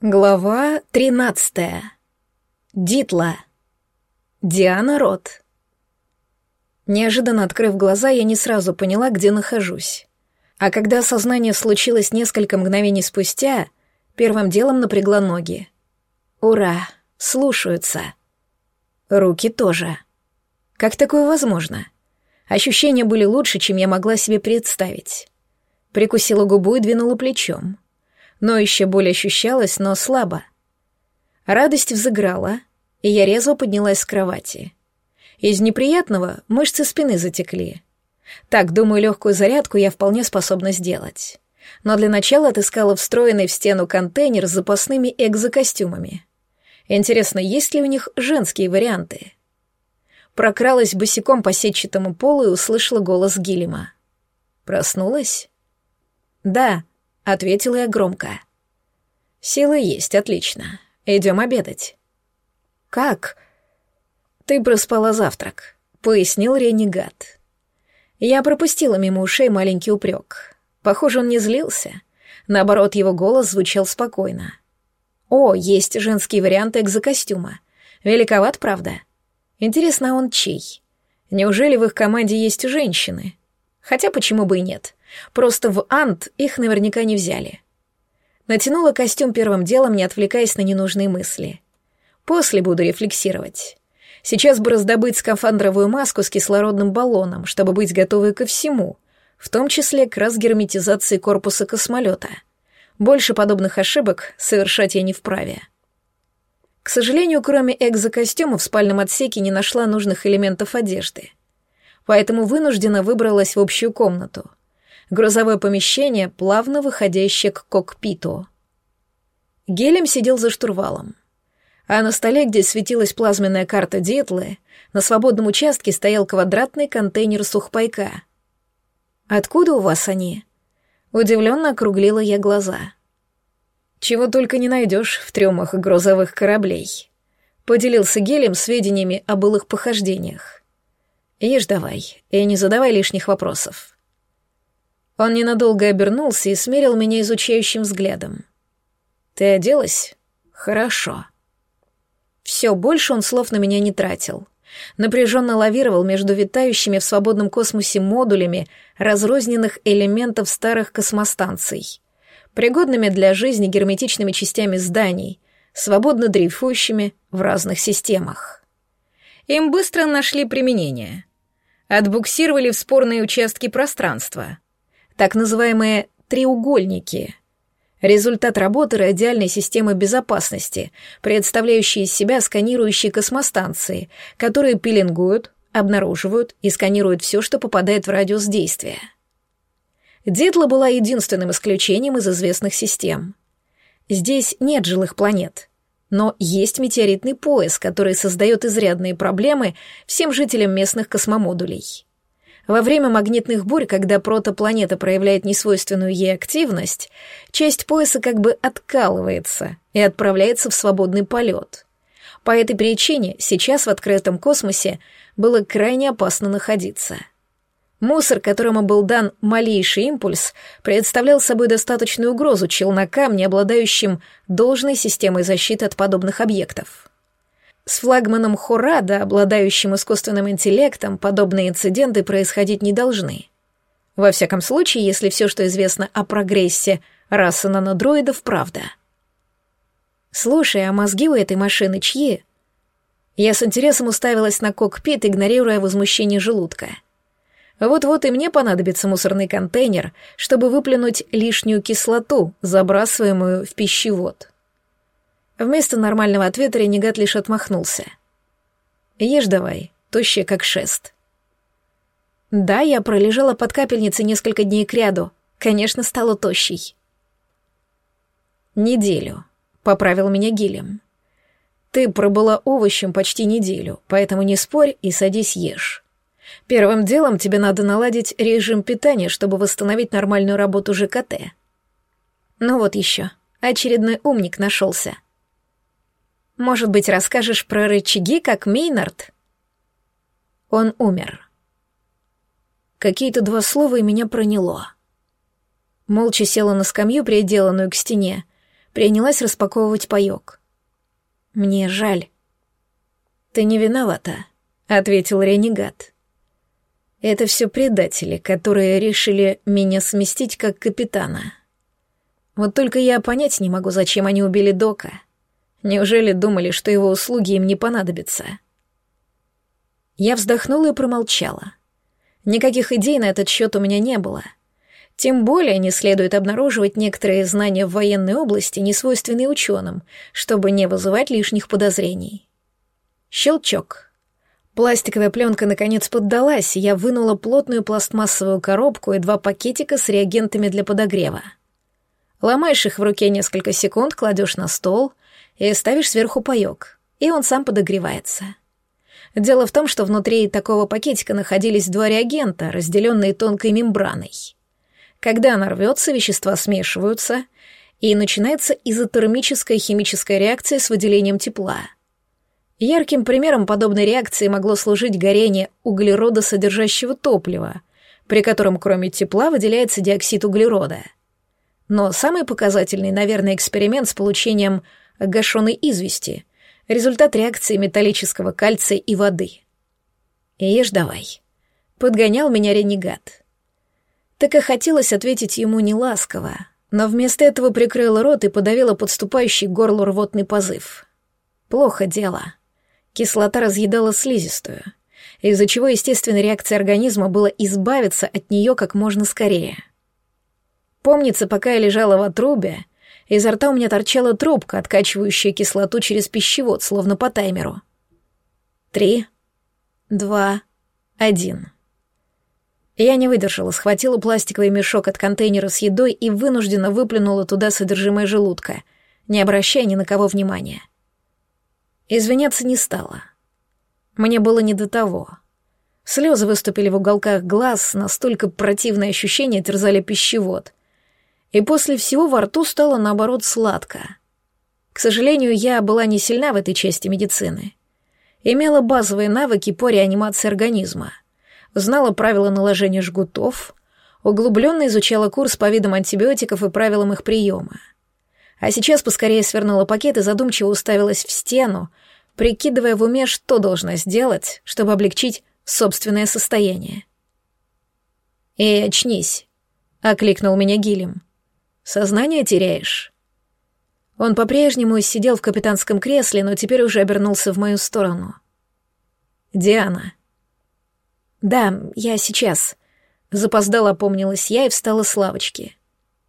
Глава тринадцатая. Дитла. Диана Рот. Неожиданно открыв глаза, я не сразу поняла, где нахожусь. А когда осознание случилось несколько мгновений спустя, первым делом напрягла ноги. Ура, слушаются. Руки тоже. Как такое возможно? Ощущения были лучше, чем я могла себе представить. Прикусила губу и двинула плечом но еще боль ощущалась, но слабо. Радость взыграла, и я резво поднялась с кровати. Из неприятного мышцы спины затекли. Так, думаю, легкую зарядку я вполне способна сделать. Но для начала отыскала встроенный в стену контейнер с запасными экзокостюмами. Интересно, есть ли у них женские варианты? Прокралась босиком по сетчатому полу и услышала голос Гилема. Проснулась? Да, ответила я громко. Силы есть, отлично. Идем обедать. Как? Ты проспала завтрак, пояснил ренегат. Я пропустила мимо ушей маленький упрек. Похоже, он не злился. Наоборот, его голос звучал спокойно. О, есть женские варианты экзокостюма. Великоват, правда? Интересно, а он чей? Неужели в их команде есть женщины? Хотя почему бы и нет? Просто в Ант их наверняка не взяли. Натянула костюм первым делом, не отвлекаясь на ненужные мысли. После буду рефлексировать. Сейчас бы раздобыть скафандровую маску с кислородным баллоном, чтобы быть готовой ко всему, в том числе к разгерметизации корпуса космолета. Больше подобных ошибок совершать я не вправе. К сожалению, кроме экзокостюма в спальном отсеке не нашла нужных элементов одежды. Поэтому вынуждена выбралась в общую комнату грузовое помещение, плавно выходящее к кокпиту. Гелем сидел за штурвалом. А на столе, где светилась плазменная карта Диетлы, на свободном участке стоял квадратный контейнер сухпайка. «Откуда у вас они?» Удивленно округлила я глаза. «Чего только не найдешь в трюмах грузовых кораблей», — поделился Гелем сведениями о былых похождениях. «Ешь давай, и не задавай лишних вопросов. Он ненадолго обернулся и смерил меня изучающим взглядом. «Ты оделась? Хорошо». Все, больше он слов на меня не тратил. Напряженно лавировал между витающими в свободном космосе модулями разрозненных элементов старых космостанций, пригодными для жизни герметичными частями зданий, свободно дрейфующими в разных системах. Им быстро нашли применение. Отбуксировали в спорные участки пространства — так называемые треугольники. Результат работы радиальной системы безопасности, представляющие из себя сканирующие космостанции, которые пеленгуют, обнаруживают и сканируют все, что попадает в радиус действия. Дитла была единственным исключением из известных систем. Здесь нет жилых планет, но есть метеоритный пояс, который создает изрядные проблемы всем жителям местных космомодулей. Во время магнитных бурь, когда протопланета проявляет несвойственную ей активность, часть пояса как бы откалывается и отправляется в свободный полет. По этой причине сейчас в открытом космосе было крайне опасно находиться. Мусор, которому был дан малейший импульс, представлял собой достаточную угрозу челнокам, не обладающим должной системой защиты от подобных объектов. С флагманом Хорада, обладающим искусственным интеллектом, подобные инциденты происходить не должны. Во всяком случае, если все, что известно о прогрессе расы нанодроидов, правда. Слушай, а мозги у этой машины чьи? Я с интересом уставилась на кокпит, игнорируя возмущение желудка. Вот-вот и мне понадобится мусорный контейнер, чтобы выплюнуть лишнюю кислоту, забрасываемую в пищевод. Вместо нормального ответа ренегат лишь отмахнулся. «Ешь давай, тощая как шест». Да, я пролежала под капельницей несколько дней кряду. Конечно, стала тощей. «Неделю», — поправил меня Гилем. «Ты пробыла овощем почти неделю, поэтому не спорь и садись ешь. Первым делом тебе надо наладить режим питания, чтобы восстановить нормальную работу ЖКТ». Ну вот еще, очередной умник нашелся. Может быть, расскажешь про рычаги, как Мейнард?» Он умер. Какие-то два слова и меня проняло. Молча села на скамью, приделанную к стене, принялась распаковывать паёк. «Мне жаль». «Ты не виновата», — ответил ренегат. «Это все предатели, которые решили меня сместить как капитана. Вот только я понять не могу, зачем они убили Дока. Неужели думали, что его услуги им не понадобятся?» Я вздохнула и промолчала. Никаких идей на этот счет у меня не было — тем более не следует обнаруживать некоторые знания в военной области, несвойственные ученым, чтобы не вызывать лишних подозрений. Щелчок. Пластиковая пленка наконец поддалась, я вынула плотную пластмассовую коробку и два пакетика с реагентами для подогрева. Ломаешь их в руке несколько секунд, кладешь на стол и ставишь сверху паёк, и он сам подогревается. Дело в том, что внутри такого пакетика находились два реагента, разделенные тонкой мембраной — когда она рвется, вещества смешиваются, и начинается изотермическая химическая реакция с выделением тепла. Ярким примером подобной реакции могло служить горение углерода, содержащего топлива, при котором кроме тепла выделяется диоксид углерода. Но самый показательный, наверное, эксперимент с получением гашеной извести — результат реакции металлического кальция и воды. «Ешь давай», — подгонял меня ренегат. Так и хотелось ответить ему неласково, но вместо этого прикрыла рот и подавила подступающий к горлу рвотный позыв. Плохо дело. Кислота разъедала слизистую, из-за чего естественной реакцией организма было избавиться от нее как можно скорее. Помнится, пока я лежала в отрубе, изо рта у меня торчала трубка, откачивающая кислоту через пищевод, словно по таймеру. Три, два, один. Я не выдержала, схватила пластиковый мешок от контейнера с едой и вынужденно выплюнула туда содержимое желудка, не обращая ни на кого внимания. Извиняться не стала. Мне было не до того. Слезы выступили в уголках глаз, настолько противные ощущения терзали пищевод. И после всего во рту стало, наоборот, сладко. К сожалению, я была не сильна в этой части медицины. Имела базовые навыки по реанимации организма — знала правила наложения жгутов, углубленно изучала курс по видам антибиотиков и правилам их приема. А сейчас поскорее свернула пакет и задумчиво уставилась в стену, прикидывая в уме, что должна сделать, чтобы облегчить собственное состояние. «Эй, очнись!» — окликнул меня Гилем. «Сознание теряешь?» Он по-прежнему сидел в капитанском кресле, но теперь уже обернулся в мою сторону. «Диана, «Да, я сейчас». Запоздала опомнилась я и встала с лавочки.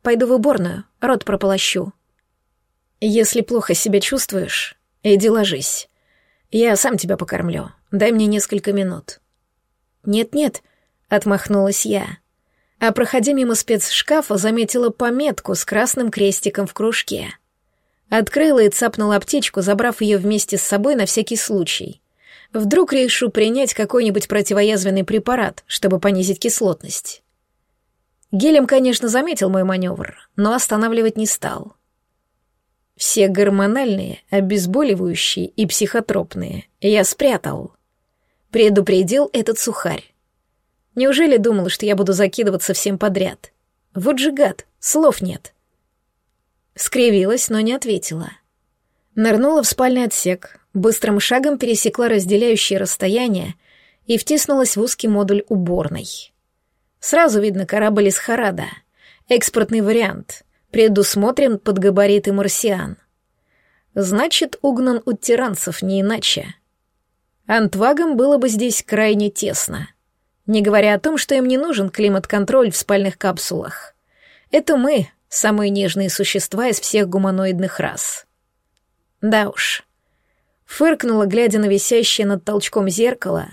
«Пойду в уборную, рот прополощу». «Если плохо себя чувствуешь, иди ложись. Я сам тебя покормлю. Дай мне несколько минут». «Нет-нет», — отмахнулась я. А проходя мимо спецшкафа, заметила пометку с красным крестиком в кружке. Открыла и цапнула аптечку, забрав ее вместе с собой на всякий случай. Вдруг решу принять какой-нибудь противоязвенный препарат, чтобы понизить кислотность. Гелем, конечно, заметил мой маневр, но останавливать не стал. Все гормональные, обезболивающие и психотропные я спрятал. Предупредил этот сухарь. Неужели думал, что я буду закидываться всем подряд? Вот же гад, слов нет. Скривилась, но не ответила. Нырнула в спальный отсек, быстрым шагом пересекла разделяющее расстояние и втиснулась в узкий модуль уборной. Сразу видно корабль из Харада. Экспортный вариант. Предусмотрен под габариты марсиан. Значит, угнан у тиранцев не иначе. Антвагам было бы здесь крайне тесно. Не говоря о том, что им не нужен климат-контроль в спальных капсулах. Это мы, самые нежные существа из всех гуманоидных рас. Да уж, Фыркнула, глядя на висящее над толчком зеркало,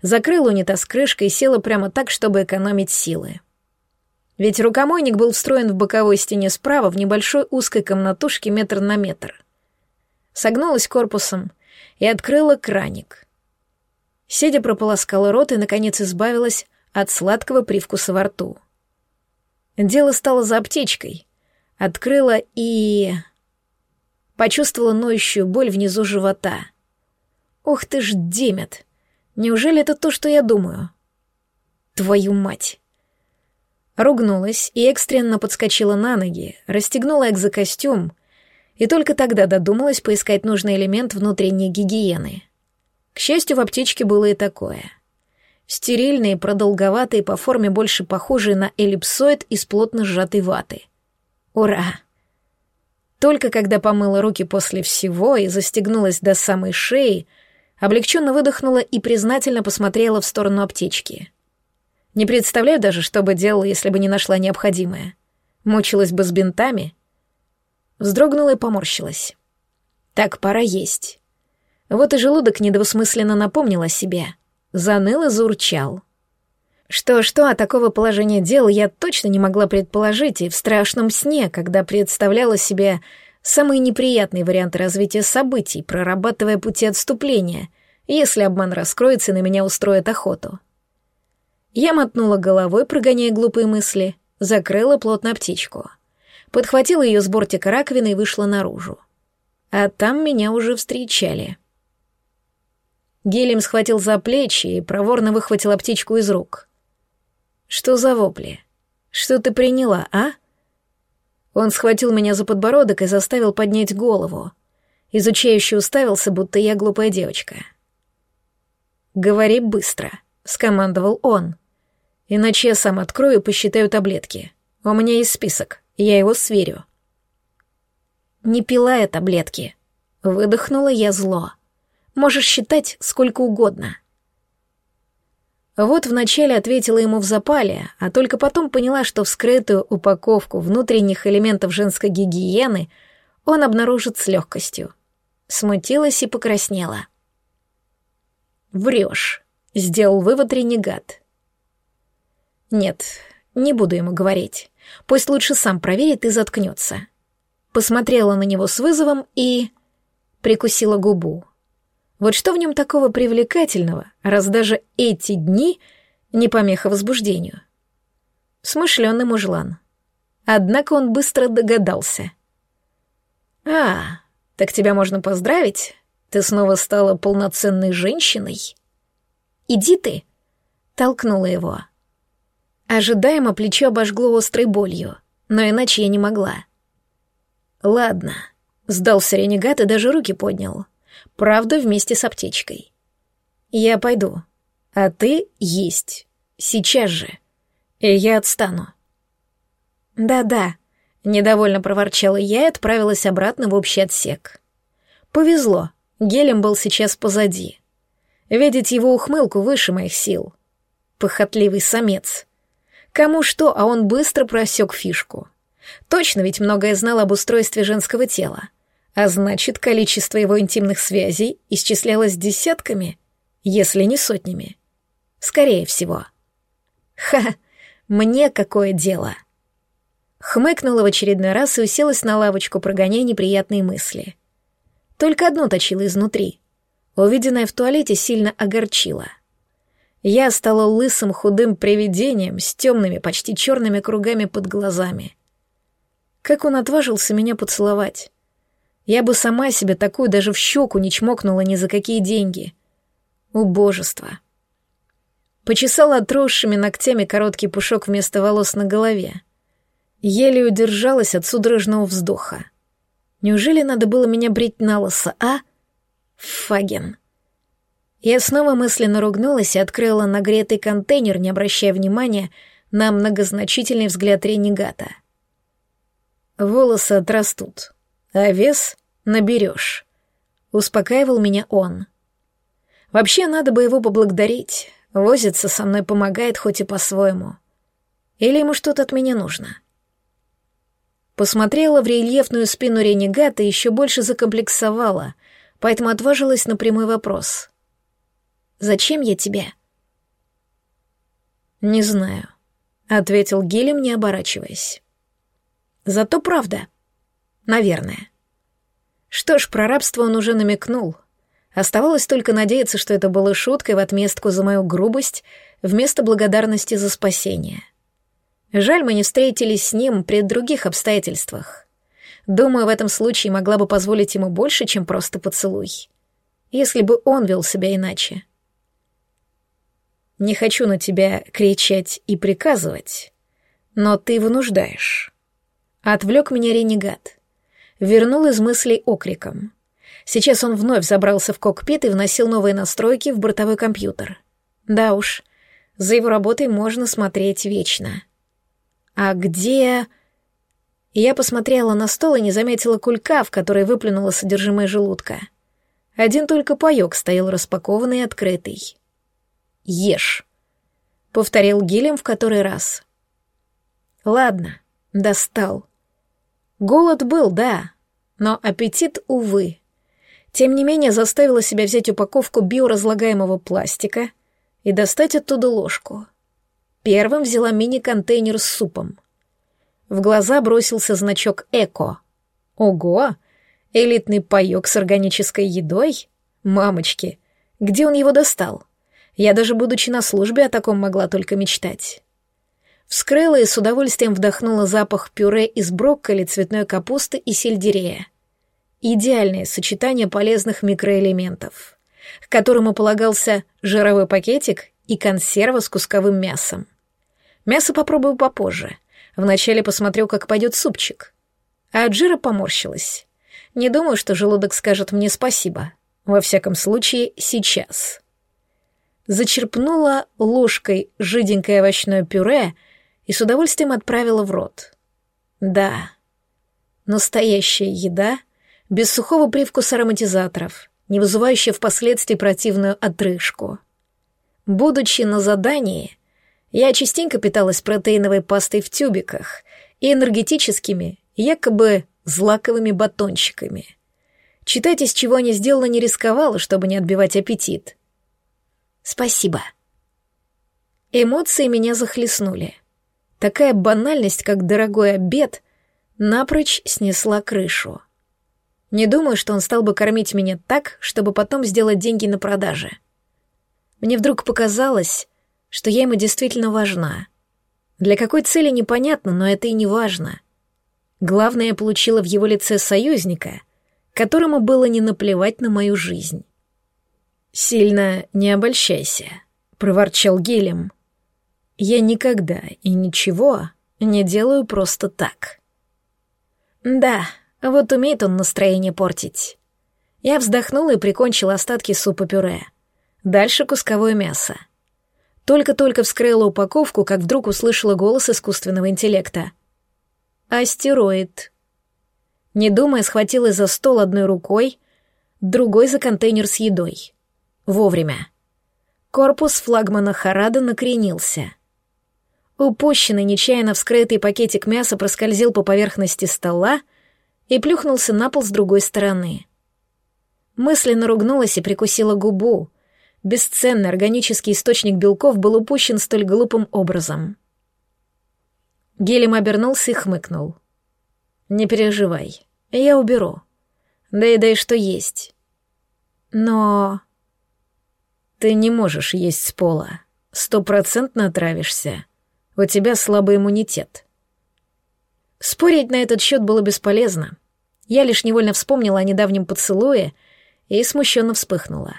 закрыла унитаз крышкой и села прямо так, чтобы экономить силы. Ведь рукомойник был встроен в боковой стене справа в небольшой узкой комнатушке метр на метр. Согнулась корпусом и открыла краник. Сидя прополоскала рот и, наконец, избавилась от сладкого привкуса во рту. Дело стало за аптечкой. Открыла и... Почувствовала ноющую боль внизу живота. Ох ты ж, Демет! Неужели это то, что я думаю? Твою мать! Ругнулась и экстренно подскочила на ноги, расстегнула экзокостюм И только тогда додумалась поискать нужный элемент внутренней гигиены. К счастью, в аптечке было и такое. Стерильные, продолговатые, по форме больше похожие на эллипсоид из плотно сжатой ваты. Ура! Только когда помыла руки после всего и застегнулась до самой шеи, облегченно выдохнула и признательно посмотрела в сторону аптечки. Не представляю даже, что бы делала, если бы не нашла необходимое. Мучилась бы с бинтами. Вздрогнула и поморщилась. Так, пора есть. Вот и желудок недвусмысленно напомнил о себе. Заныл и заурчал. Что-что, а такого положения дел я точно не могла предположить и в страшном сне, когда представляла себе самые неприятные варианты развития событий, прорабатывая пути отступления, если обман раскроется и на меня устроит охоту. Я мотнула головой, прогоняя глупые мысли, закрыла плотно птичку. Подхватила ее с бортика раковины и вышла наружу. А там меня уже встречали. Гелем схватил за плечи и проворно выхватил аптечку из рук. «Что за вопли? Что ты приняла, а?» Он схватил меня за подбородок и заставил поднять голову. Изучающий уставился, будто я глупая девочка. «Говори быстро», — скомандовал он. «Иначе я сам открою и посчитаю таблетки. У меня есть список, я его сверю». «Не пила я таблетки», — выдохнула я зло. Можешь считать сколько угодно. Вот вначале ответила ему в запале, а только потом поняла, что вскрытую упаковку внутренних элементов женской гигиены он обнаружит с легкостью. Смутилась и покраснела. «Врешь», — сделал вывод ренегат. «Нет, не буду ему говорить. Пусть лучше сам проверит и заткнется». Посмотрела на него с вызовом и... прикусила губу. Вот что в нем такого привлекательного, раз даже эти дни не помеха возбуждению? Смышленый мужлан. Однако он быстро догадался. «А, так тебя можно поздравить? Ты снова стала полноценной женщиной?» «Иди ты!» — толкнула его. Ожидаемо плечо обожгло острой болью, но иначе я не могла. «Ладно», — сдался ренегат и даже руки поднял. Правда, вместе с аптечкой. Я пойду. А ты есть. Сейчас же. И я отстану. Да-да, недовольно проворчала я и отправилась обратно в общий отсек. Повезло, Гелем был сейчас позади. Видеть его ухмылку выше моих сил. Похотливый самец. Кому что, а он быстро просек фишку. Точно ведь многое знал об устройстве женского тела а значит, количество его интимных связей исчислялось десятками, если не сотнями. Скорее всего. Ха, мне какое дело? Хмыкнула в очередной раз и уселась на лавочку, прогоняя неприятные мысли. Только одно точило изнутри. Увиденное в туалете сильно огорчило. Я стала лысым худым привидением с темными, почти черными кругами под глазами. Как он отважился меня поцеловать? Я бы сама себе такую даже в щеку не чмокнула ни за какие деньги. Убожество. Почесала отросшими ногтями короткий пушок вместо волос на голове. Еле удержалась от судорожного вздоха. Неужели надо было меня брить на лысо, а? Фаген. Я снова мысленно ругнулась и открыла нагретый контейнер, не обращая внимания на многозначительный взгляд ренегата. Волосы отрастут а вес наберешь», — успокаивал меня он. «Вообще надо бы его поблагодарить. Возится со мной помогает хоть и по-своему. Или ему что-то от меня нужно?» Посмотрела в рельефную спину ренегата и еще больше закомплексовала, поэтому отважилась на прямой вопрос. «Зачем я тебе?» «Не знаю», — ответил Гилем, не оборачиваясь. «Зато правда. Наверное. Что ж, про рабство он уже намекнул. Оставалось только надеяться, что это было шуткой в отместку за мою грубость вместо благодарности за спасение. Жаль, мы не встретились с ним при других обстоятельствах. Думаю, в этом случае могла бы позволить ему больше, чем просто поцелуй. Если бы он вел себя иначе. Не хочу на тебя кричать и приказывать, но ты вынуждаешь. Отвлек меня ренегат. вернул из мыслей окриком. Сейчас он вновь забрался в кокпит и вносил новые настройки в бортовой компьютер. Да уж, за его работой можно смотреть вечно. А где... Я посмотрела на стол и не заметила кулька, в который выплюнула содержимое желудка. Один только паёк стоял распакованный и открытый. «Ешь», — повторил Гилем в который раз. «Ладно, достал. Голод был, да, но аппетит, увы. Тем не менее заставила себя взять упаковку биоразлагаемого пластика и достать оттуда ложку. Первым взяла мини-контейнер с супом. В глаза бросился значок «Эко». Ого! Элитный паёк с органической едой? Мамочки, где он его достал? Я даже будучи на службе о таком могла только мечтать. Вскрыла и с удовольствием вдохнула запах пюре из брокколи, цветной капусты и сельдерея. Идеальное сочетание полезных микроэлементов, к которому полагался жировой пакетик и консерва с кусковым мясом. Мясо попробую попозже — Вначале посмотрю, как пойдет супчик. А от жира поморщилась. Не думаю, что желудок скажет мне спасибо. Во всяком случае, сейчас. Зачерпнула ложкой жиденькое овощное пюре и с удовольствием отправила в рот. Да, настоящая еда, без сухого привкуса ароматизаторов, не вызывающая впоследствии противную отрыжку. Будучи на задании, я частенько питалась протеиновой пастой в тюбиках и энергетическими, якобы злаковыми батончиками. Читать, из чего они сделаны, не рисковала, чтобы не отбивать аппетит. Спасибо. Эмоции меня захлестнули. Такая банальность, как дорогой обед, напрочь снесла крышу. Не думаю, что он стал бы кормить меня так, чтобы потом сделать деньги на продаже. Мне вдруг показалось, что я ему действительно важна. Для какой цели непонятно, но это и не важно. Главное, я получила в его лице союзника, которому было не наплевать на мою жизнь. «Сильно не обольщайся», — проворчал Гелем. «Я никогда и ничего не делаю просто так». «Да, вот умеет он настроение портить». Я вздохнула и прикончила остатки супа-пюре. Дальше кусковое мясо — только-только вскрыла упаковку, как вдруг услышала голос искусственного интеллекта. «Астероид». Не думая, схватилась за стол одной рукой, другой за контейнер с едой. Вовремя. Корпус флагмана Харада накренился. Упущенный, нечаянно вскрытый пакетик мяса проскользил по поверхности стола и плюхнулся на пол с другой стороны. Мысленно ругнулась и прикусила губу — Бесценный органический источник белков был упущен столь глупым образом. Гелем обернулся и хмыкнул. «Не переживай, я уберу. Да и дай что есть. Но...» «Ты не можешь есть с пола. Стопроцентно отравишься. У тебя слабый иммунитет». Спорить на этот счет было бесполезно. Я лишь невольно вспомнила о недавнем поцелуе и смущенно вспыхнула.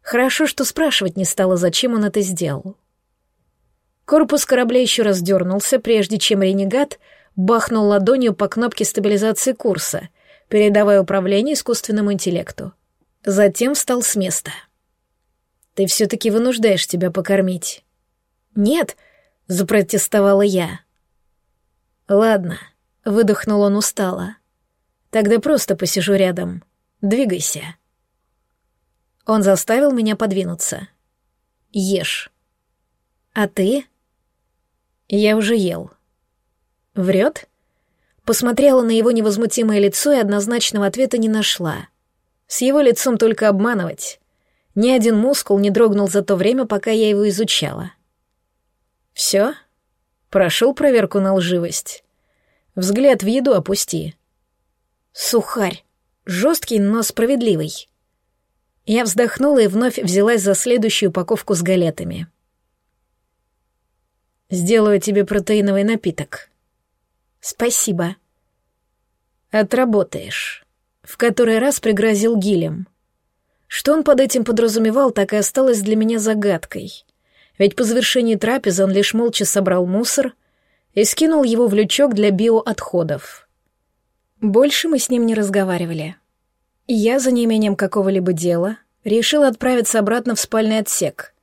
Хорошо, что спрашивать не стала, зачем он это сделал. Корпус корабля еще раз дернулся, прежде чем ренегат бахнул ладонью по кнопке стабилизации курса, передавая управление искусственному интеллекту. Затем встал с места. «Ты все-таки вынуждаешь тебя покормить». «Нет», — запротестовала я. «Ладно», — выдохнул он устало. «Тогда просто посижу рядом. Двигайся». Он заставил меня подвинуться. Ешь. А ты? Я уже ел. Врет? Посмотрела на его невозмутимое лицо и однозначного ответа не нашла. С его лицом только обманывать. Ни один мускул не дрогнул за то время, пока я его изучала. Все? Прошел проверку на лживость. Взгляд в еду опусти. Сухарь. Жесткий, но справедливый. Я вздохнула и вновь взялась за следующую упаковку с галетами. «Сделаю тебе протеиновый напиток». «Спасибо». «Отработаешь», — в который раз пригрозил Гилем. Что он под этим подразумевал, так и осталось для меня загадкой. Ведь по завершении трапезы он лишь молча собрал мусор и скинул его в лючок для биоотходов. Больше мы с ним не разговаривали. Я, за неимением какого-либо дела, решила отправиться обратно в спальный отсек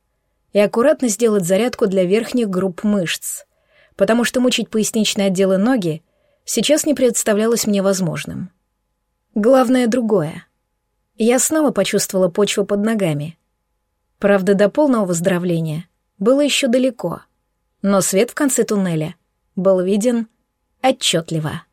и аккуратно сделать зарядку для верхних групп мышц, потому что мучить поясничные отделы ноги сейчас не представлялось мне возможным. Главное другое. Я снова почувствовала почву под ногами. Правда, до полного выздоровления было еще далеко, но свет в конце туннеля был виден отчетливо.